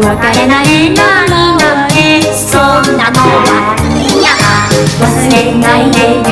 別れないならなねそんなのは嫌忘れないでね